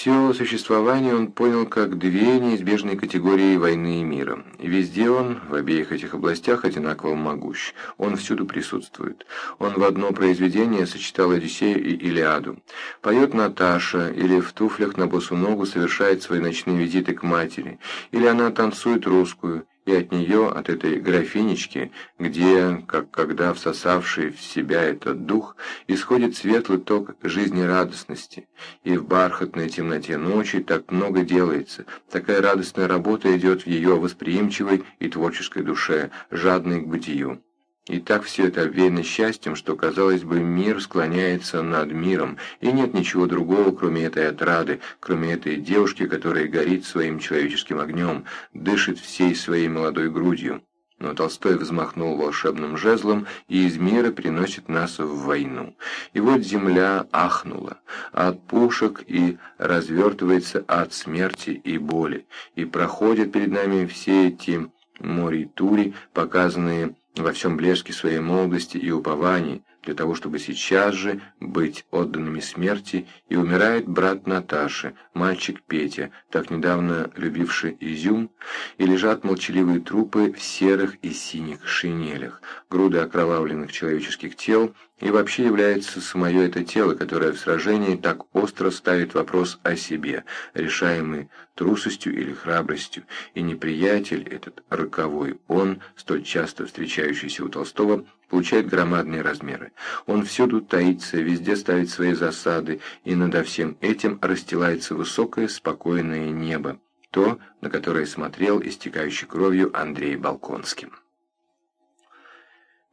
Все существование он понял как две неизбежные категории войны и мира. Везде он, в обеих этих областях, одинаково могущ. Он всюду присутствует. Он в одно произведение сочетал Одиссею и Илиаду. Поет Наташа, или в туфлях на босу ногу совершает свои ночные визиты к матери, или она танцует русскую, и от нее, от этой графинечки, где, как когда всосавший в себя этот дух, исходит светлый ток жизнерадостности, и в бархатной темноте ночи так много делается, такая радостная работа идет в ее восприимчивой и творческой душе, жадной к бытию. И так все это обвеяно счастьем, что, казалось бы, мир склоняется над миром, и нет ничего другого, кроме этой отрады, кроме этой девушки, которая горит своим человеческим огнем, дышит всей своей молодой грудью. Но Толстой взмахнул волшебным жезлом и из мира приносит нас в войну. И вот земля ахнула от пушек и развертывается от смерти и боли. И проходят перед нами все эти моритури, показанные во всем блеске своей молодости и упований, для того, чтобы сейчас же быть отданными смерти, и умирает брат Наташи, мальчик Петя, так недавно любивший изюм, и лежат молчаливые трупы в серых и синих шинелях, груды окровавленных человеческих тел, и вообще является самое это тело, которое в сражении так остро ставит вопрос о себе, решаемый трусостью или храбростью, и неприятель этот роковой, он, столь часто встречающийся у Толстого, получает громадные размеры. Он всюду таится, везде ставит свои засады, и над всем этим расстилается высокое спокойное небо, то, на которое смотрел истекающий кровью Андрей Балконский.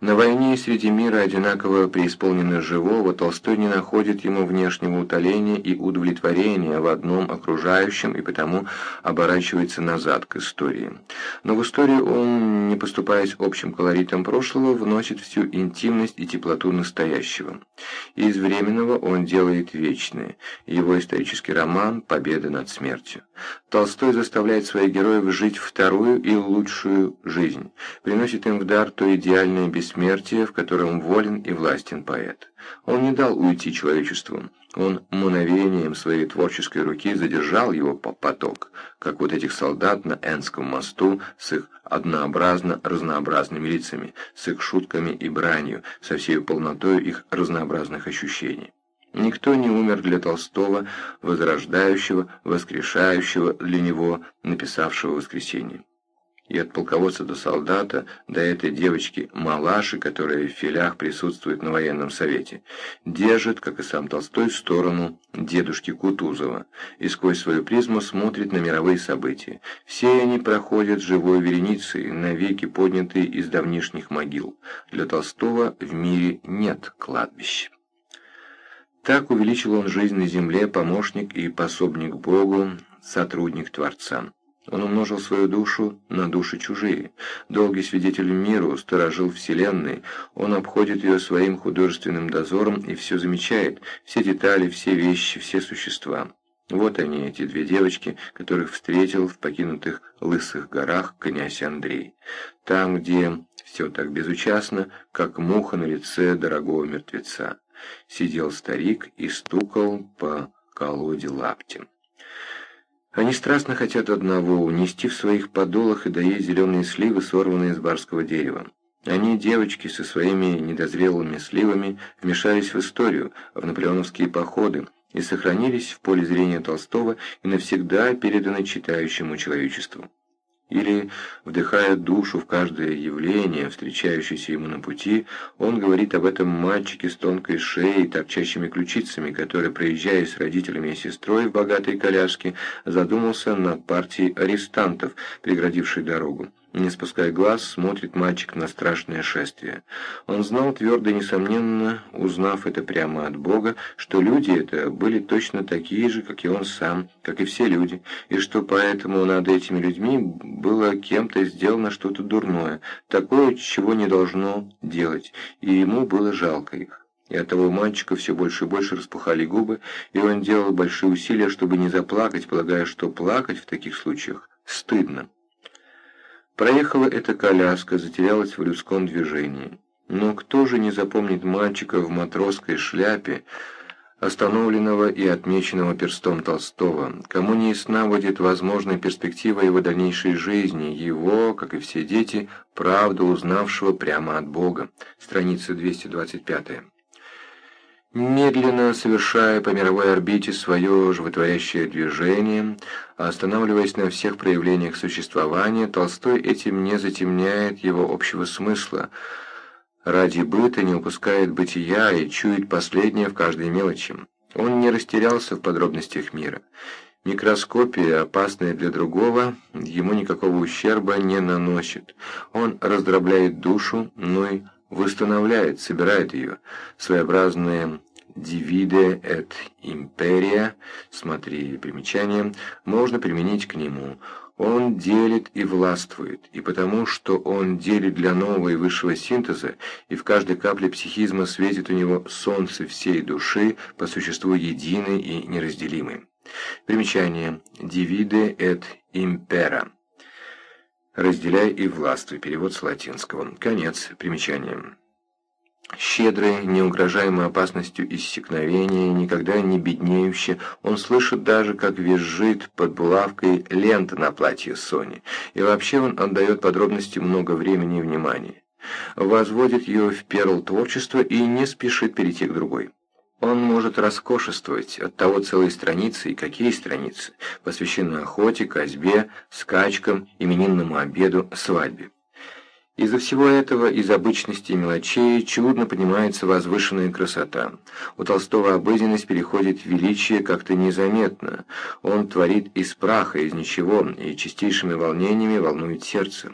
На войне и среди мира одинаково преисполнено живого, Толстой не находит ему внешнего утоления и удовлетворения в одном окружающем и потому оборачивается назад к истории. Но в историю он, не поступаясь общим колоритом прошлого, вносит всю интимность и теплоту настоящего. Из временного он делает вечное. Его исторический роман «Победа над смертью». Толстой заставляет своих героев жить вторую и лучшую жизнь, приносит им в дар то идеальное бессмертие, в котором волен и властен поэт. Он не дал уйти человечеству, он мгновением своей творческой руки задержал его поток, как вот этих солдат на Энском мосту с их однообразно разнообразными лицами, с их шутками и бранью, со всей полнотой их разнообразных ощущений. Никто не умер для Толстого, возрождающего, воскрешающего для него, написавшего «Воскресенье». И от полководца до солдата, до этой девочки Малаши, которая в филях присутствует на военном совете, держит, как и сам Толстой, сторону дедушки Кутузова и сквозь свою призму смотрит на мировые события. Все они проходят живой вереницей, навеки поднятые из давнишних могил. Для Толстого в мире нет кладбища. Так увеличил он жизнь на земле, помощник и пособник Богу, сотрудник Творца. Он умножил свою душу на души чужие. Долгий свидетель миру, сторожил Вселенной, он обходит ее своим художественным дозором и все замечает, все детали, все вещи, все существа. Вот они, эти две девочки, которых встретил в покинутых лысых горах князь Андрей. Там, где все так безучастно, как муха на лице дорогого мертвеца сидел старик и стукал по колоде лаптем. Они страстно хотят одного – унести в своих подолах и доесть зеленые сливы, сорванные из барского дерева. Они, девочки, со своими недозрелыми сливами, вмешались в историю, в наполеоновские походы, и сохранились в поле зрения Толстого и навсегда переданы читающему человечеству или, вдыхая душу в каждое явление, встречающееся ему на пути, он говорит об этом мальчике с тонкой шеей и торчащими ключицами, который, проезжая с родителями и сестрой в богатой коляске, задумался над партией арестантов, преградившей дорогу. Не спуская глаз, смотрит мальчик на страшное шествие. Он знал твердо и несомненно, узнав это прямо от Бога, что люди это были точно такие же, как и он сам, как и все люди, и что поэтому над этими людьми было кем-то сделано что-то дурное, такое, чего не должно делать, и ему было жалко их. И от того мальчика все больше и больше распухали губы, и он делал большие усилия, чтобы не заплакать, полагая, что плакать в таких случаях стыдно. Проехала эта коляска, затерялась в людском движении. Но кто же не запомнит мальчика в матросской шляпе, остановленного и отмеченного перстом Толстого, кому не ясна будет возможная перспектива его дальнейшей жизни, его, как и все дети, правду узнавшего прямо от Бога. Страница 225. Медленно совершая по мировой орбите свое животворящее движение, останавливаясь на всех проявлениях существования, Толстой этим не затемняет его общего смысла, ради быта не упускает бытия и чует последнее в каждой мелочи. Он не растерялся в подробностях мира. Микроскопия, опасная для другого, ему никакого ущерба не наносит. Он раздробляет душу, но и восстанавливает, собирает ее. Своеобразные «divide et imperia», смотри примечание, можно применить к нему. Он делит и властвует, и потому, что он делит для нового и высшего синтеза, и в каждой капле психизма светит у него солнце всей души, по существу единый и неразделимый. Примечание «divide et impera». «Разделяй и властвуй» – перевод с латинского. Конец примечания. Щедрый, неугрожаемый опасностью иссякновения, никогда не беднеющий, он слышит даже, как визжит под булавкой лента на платье Сони, и вообще он отдает подробности много времени и внимания. Возводит ее в перл творчества и не спешит перейти к другой. Он может роскошествовать, от того целые страницы, и какие страницы, посвящены охоте, козьбе, скачкам, именинному обеду, свадьбе. Из-за всего этого, из обычности и мелочей, чудно поднимается возвышенная красота. У Толстого обыденность переходит в величие как-то незаметно. Он творит из праха, из ничего, и чистейшими волнениями волнует сердце.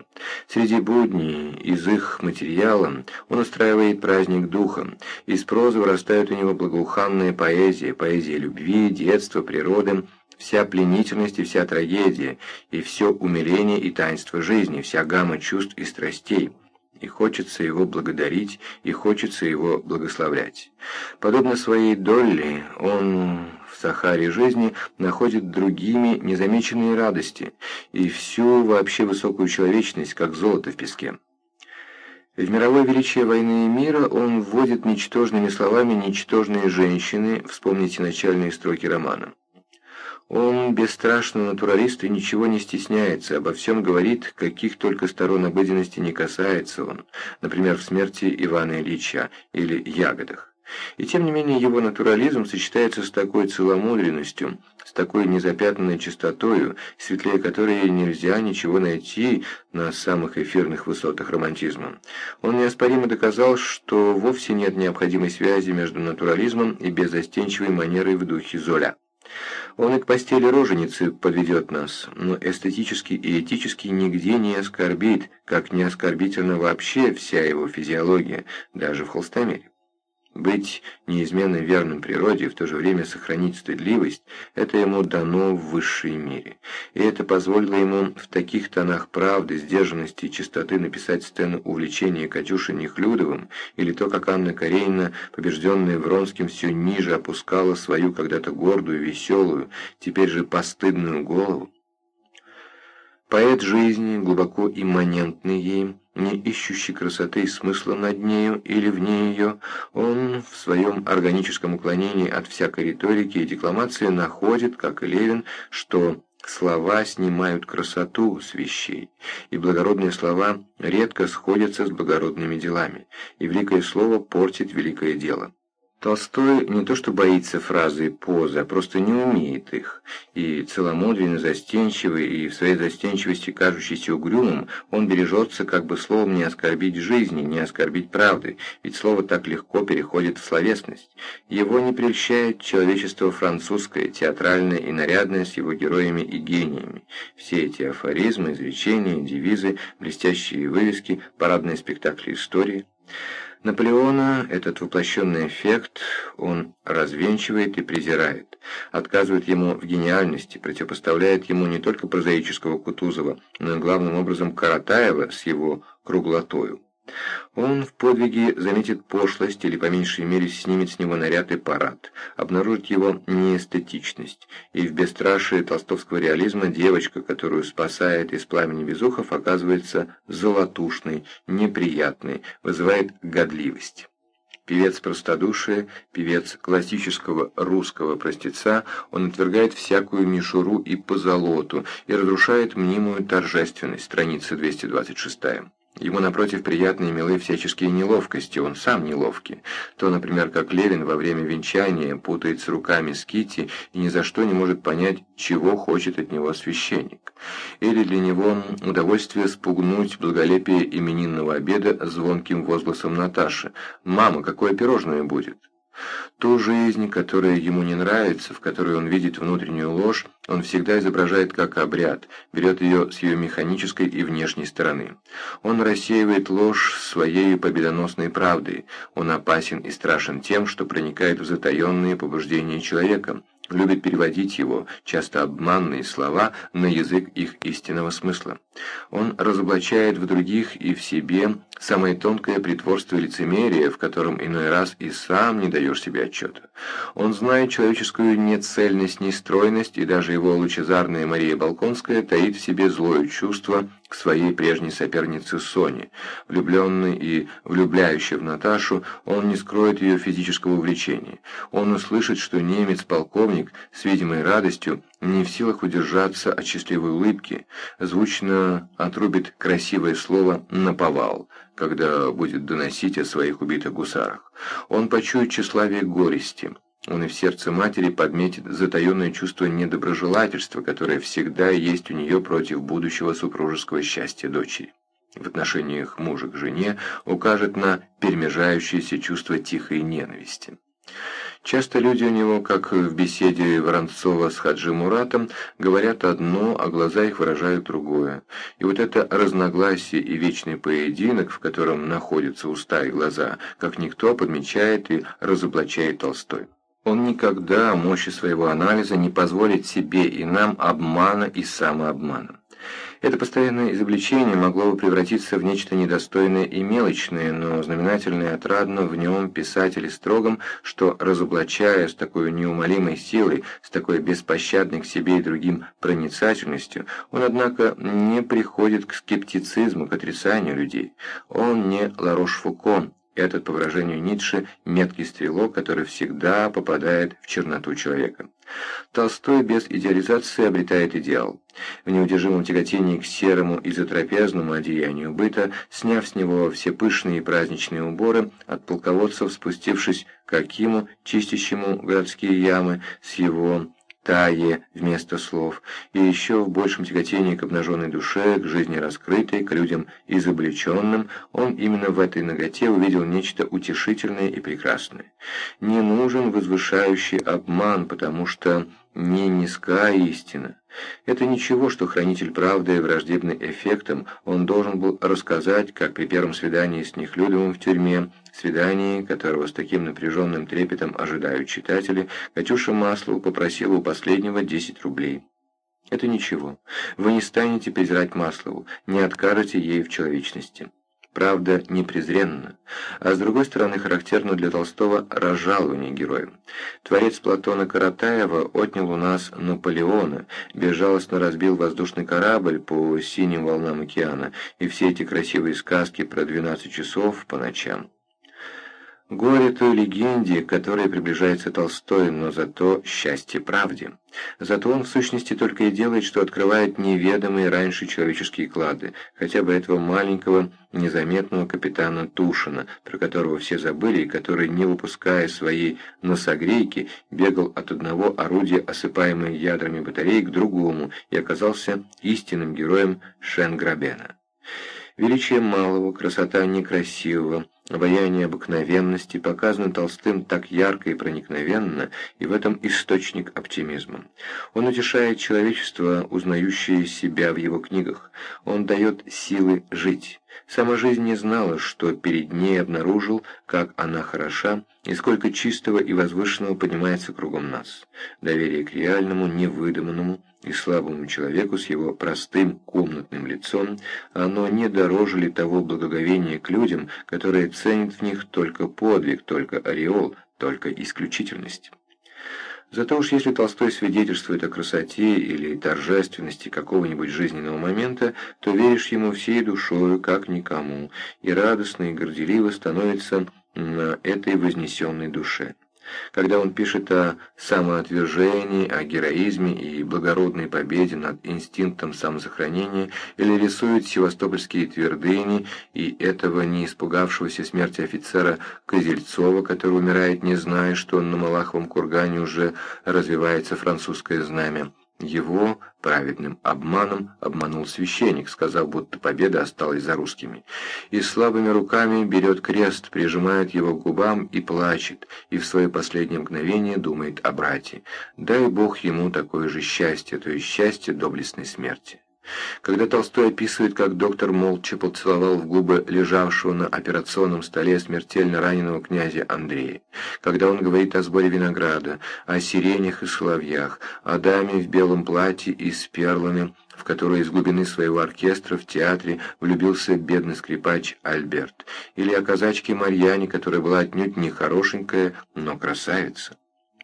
Среди будней, из их материала, он устраивает праздник духа. Из прозы вырастает у него благоуханная поэзия, поэзия любви, детства, природы, вся пленительность и вся трагедия, и все умиление и таинство жизни, вся гамма чувств и страстей. И хочется его благодарить, и хочется его благословлять. Подобно своей Долли, он в Сахаре жизни находит другими незамеченные радости и всю вообще высокую человечность, как золото в песке. В мировое величие войны и мира он вводит ничтожными словами ничтожные женщины, вспомните начальные строки романа. Он бесстрашный натуралист и ничего не стесняется, обо всем говорит, каких только сторон обыденности не касается он, например, в смерти Ивана Ильича или ягодах. И тем не менее его натурализм сочетается с такой целомудренностью, с такой незапятнанной чистотою, светлее которой нельзя ничего найти на самых эфирных высотах романтизма. Он неоспоримо доказал, что вовсе нет необходимой связи между натурализмом и безостенчивой манерой в духе Золя. Он и к постели роженицы подведет нас, но эстетически и этически нигде не оскорбит, как не оскорбительна вообще вся его физиология, даже в холстомере. Быть неизменно верным природе и в то же время сохранить стыдливость – это ему дано в высшей мере. И это позволило ему в таких тонах правды, сдержанности и чистоты написать сцену увлечения Катюши Нехлюдовым, или то, как Анна Каренина, побежденная Вронским, все ниже опускала свою когда-то гордую, веселую, теперь же постыдную голову. Поэт жизни, глубоко имманентный ей, не ищущий красоты и смысла над нею или вне ее, он в своем органическом уклонении от всякой риторики и декламации находит, как и Левин, что слова снимают красоту с вещей, и благородные слова редко сходятся с благородными делами, и великое слово портит великое дело. Толстой не то что боится фразы и позы, а просто не умеет их. И целомудренно застенчивый, и в своей застенчивости кажущийся угрюмым, он бережется как бы словом не оскорбить жизни, не оскорбить правды, ведь слово так легко переходит в словесность. Его не прельщает человечество французское, театральное и нарядное с его героями и гениями. Все эти афоризмы, изречения, девизы, блестящие вывески, парадные спектакли истории – Наполеона этот воплощенный эффект он развенчивает и презирает, отказывает ему в гениальности, противопоставляет ему не только прозаического Кутузова, но и главным образом Каратаева с его круглотою. Он в подвиге заметит пошлость или по меньшей мере снимет с него наряд и парад, обнаружит его неэстетичность, и в бесстрашии толстовского реализма девочка, которую спасает из пламени безухов, оказывается золотушной, неприятной, вызывает годливость. Певец простодушия, певец классического русского простеца, он отвергает всякую мишуру и позолоту и разрушает мнимую торжественность, страница 226. Ему, напротив, приятны и милы всяческие неловкости, он сам неловкий. То, например, как Левин во время венчания путается руками с Кити и ни за что не может понять, чего хочет от него священник. Или для него удовольствие спугнуть благолепие именинного обеда звонким возгласом Наташи «Мама, какое пирожное будет?» Ту жизнь, которая ему не нравится, в которой он видит внутреннюю ложь, он всегда изображает как обряд, берет ее с ее механической и внешней стороны. Он рассеивает ложь своей победоносной правдой, он опасен и страшен тем, что проникает в затаенные побуждения человека, любит переводить его, часто обманные слова, на язык их истинного смысла. Он разоблачает в других и в себе самое тонкое притворство и лицемерие, в котором иной раз и сам не даешь себе отчета. Он знает человеческую нецельность, нестройность, и даже его лучезарная Мария Балконская таит в себе злое чувство к своей прежней сопернице Соне. Влюбленный и влюбляющий в Наташу, он не скроет ее физического увлечения. Он услышит, что немец-полковник с видимой радостью не в силах удержаться от счастливой улыбки, звучно отрубит красивое слово «наповал», когда будет доносить о своих убитых гусарах. Он почует тщеславие горести. Он и в сердце матери подметит затаенное чувство недоброжелательства, которое всегда есть у нее против будущего супружеского счастья дочери. В отношениях мужа к жене укажет на перемежающееся чувство тихой ненависти. Часто люди у него, как в беседе Воронцова с Хаджи Муратом, говорят одно, а глаза их выражают другое. И вот это разногласие и вечный поединок, в котором находятся уста и глаза, как никто подмечает и разоблачает Толстой. Он никогда мощи своего анализа не позволит себе и нам обмана и самообмана. Это постоянное изобличение могло бы превратиться в нечто недостойное и мелочное, но знаменательное и отрадно в нем писатель строгом, что, разоблачая с такой неумолимой силой, с такой беспощадной к себе и другим проницательностью, он, однако, не приходит к скептицизму, к отрицанию людей. Он не Ларош-Фуко, этот, по выражению Ницше, меткий стрелок, который всегда попадает в черноту человека. Толстой без идеализации обретает идеал. В неудержимом тяготении к серому и затрапезному одеянию быта, сняв с него все пышные и праздничные уборы, от полководцев спустившись к Акиму, чистящему городские ямы, с его тае вместо слов, и еще в большем тяготении к обнаженной душе, к жизни раскрытой, к людям изобличенным, он именно в этой ноготе увидел нечто утешительное и прекрасное. Не нужен возвышающий обман, потому что не низка истина. Это ничего, что хранитель правды враждебный эффектом, он должен был рассказать, как при первом свидании с Нехлюдовым в тюрьме, свидании, которого с таким напряженным трепетом ожидают читатели, Катюша Маслова попросила у последнего 10 рублей. Это ничего. Вы не станете презирать Маслову, не откажете ей в человечности правда, не презренно, а с другой стороны характерно для Толстого разжалование героя. Творец Платона Каратаева отнял у нас Наполеона, безжалостно разбил воздушный корабль по синим волнам океана, и все эти красивые сказки про 12 часов по ночам. Горе той легенде, которая приближается Толстой, но зато счастье правде. Зато он в сущности только и делает, что открывает неведомые раньше человеческие клады, хотя бы этого маленького, незаметного капитана Тушина, про которого все забыли и который, не выпуская своей носогрейки, бегал от одного орудия, осыпаемой ядрами батареи, к другому и оказался истинным героем Шенграбена. Величие малого, красота некрасивого, обаяние обыкновенности показано Толстым так ярко и проникновенно, и в этом источник оптимизма. Он утешает человечество, узнающее себя в его книгах. Он дает силы жить. Сама жизнь не знала, что перед ней обнаружил, как она хороша, и сколько чистого и возвышенного поднимается кругом нас. Доверие к реальному, невыдуманному, и слабому человеку с его простым комнатным лицом, оно не дороже того благоговения к людям, которые ценят в них только подвиг, только ореол, только исключительность. Зато уж если Толстой свидетельствует о красоте или торжественности какого-нибудь жизненного момента, то веришь ему всей душою, как никому, и радостно и горделиво становится на этой вознесенной душе. Когда он пишет о самоотвержении, о героизме и благородной победе над инстинктом самосохранения, или рисует севастопольские твердыни и этого не испугавшегося смерти офицера Козельцова, который умирает, не зная, что на Малаховом кургане уже развивается французское знамя, его праведным обманом обманул священник, сказав, будто победа осталась за русскими. И слабыми руками берет крест, прижимает его к губам и плачет, и в свое последнее мгновение думает о брате. Дай Бог ему такое же счастье, то есть счастье доблестной смерти. Когда Толстой описывает, как доктор молча поцеловал в губы лежавшего на операционном столе смертельно раненого князя Андрея, когда он говорит о сборе винограда, о сиренях и соловьях, о даме в белом платье и с перлами, в которой из глубины своего оркестра в театре влюбился бедный скрипач Альберт, или о казачке Марьяне, которая была отнюдь не хорошенькая, но красавица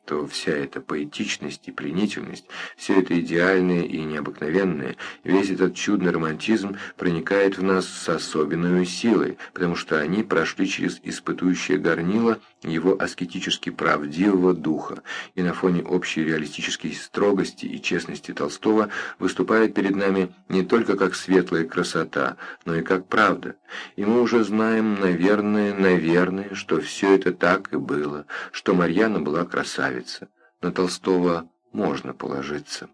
то вся эта поэтичность и пленительность, все это идеальное и необыкновенное, весь этот чудный романтизм проникает в нас с особенной силой, потому что они прошли через испытующее горнило его аскетически правдивого духа, и на фоне общей реалистической строгости и честности Толстого выступает перед нами не только как светлая красота, но и как правда. И мы уже знаем, наверное, наверное, что все это так и было, что Марьяна была красавица. На Толстого можно положиться.